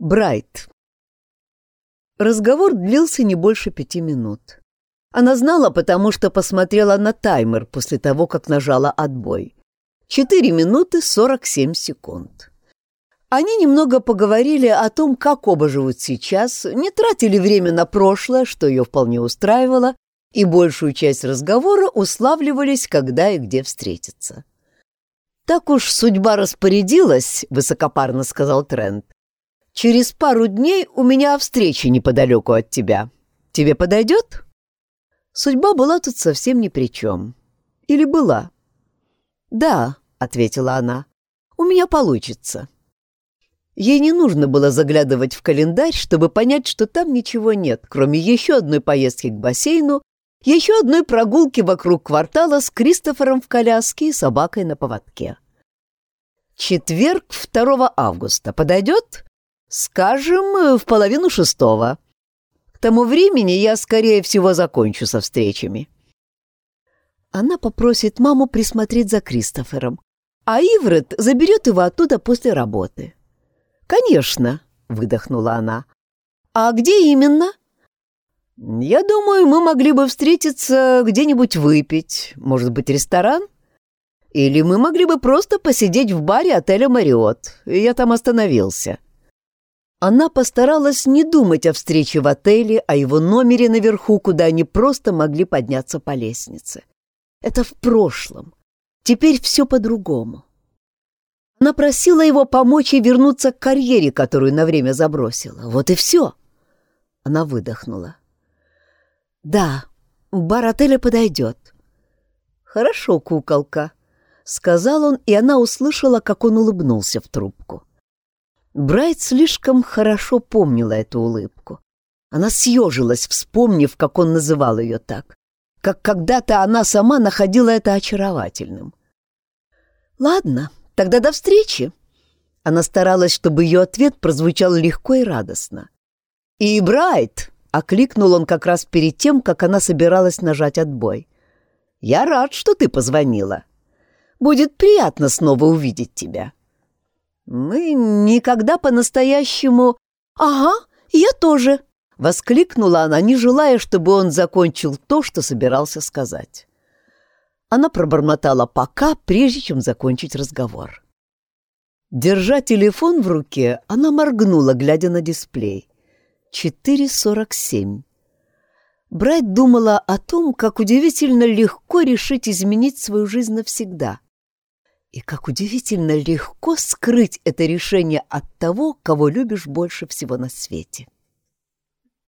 Брайт. Разговор длился не больше пяти минут. Она знала, потому что посмотрела на таймер после того, как нажала отбой. Четыре минуты сорок семь секунд. Они немного поговорили о том, как оба живут сейчас, не тратили время на прошлое, что ее вполне устраивало, и большую часть разговора уславливались, когда и где встретиться. «Так уж судьба распорядилась», — высокопарно сказал Трент. «Через пару дней у меня встреча неподалеку от тебя. Тебе подойдет?» Судьба была тут совсем ни при чем. Или была? «Да», — ответила она, — «у меня получится». Ей не нужно было заглядывать в календарь, чтобы понять, что там ничего нет, кроме еще одной поездки к бассейну, еще одной прогулки вокруг квартала с Кристофером в коляске и собакой на поводке. Четверг, 2 августа. Подойдет? Скажем, в половину шестого. К тому времени я, скорее всего, закончу со встречами. Она попросит маму присмотреть за Кристофером, а Иврет заберет его оттуда после работы. «Конечно», — выдохнула она. «А где именно?» «Я думаю, мы могли бы встретиться где-нибудь выпить. Может быть, ресторан? Или мы могли бы просто посидеть в баре отеля «Мариот». Я там остановился». Она постаралась не думать о встрече в отеле, о его номере наверху, куда они просто могли подняться по лестнице. Это в прошлом. Теперь все по-другому. Она просила его помочь ей вернуться к карьере, которую на время забросила. Вот и все. Она выдохнула. «Да, бар отеля подойдет». «Хорошо, куколка», — сказал он, и она услышала, как он улыбнулся в трубку. Брайт слишком хорошо помнила эту улыбку. Она съежилась, вспомнив, как он называл ее так, как когда-то она сама находила это очаровательным. «Ладно», Тогда до встречи!» Она старалась, чтобы ее ответ прозвучал легко и радостно. «И Брайт!» — окликнул он как раз перед тем, как она собиралась нажать отбой. «Я рад, что ты позвонила. Будет приятно снова увидеть тебя». «Мы никогда по-настоящему...» «Ага, я тоже!» — воскликнула она, не желая, чтобы он закончил то, что собирался сказать. Она пробормотала «пока», прежде чем закончить разговор. Держа телефон в руке, она моргнула, глядя на дисплей. 4.47. Брайт думала о том, как удивительно легко решить изменить свою жизнь навсегда. И как удивительно легко скрыть это решение от того, кого любишь больше всего на свете.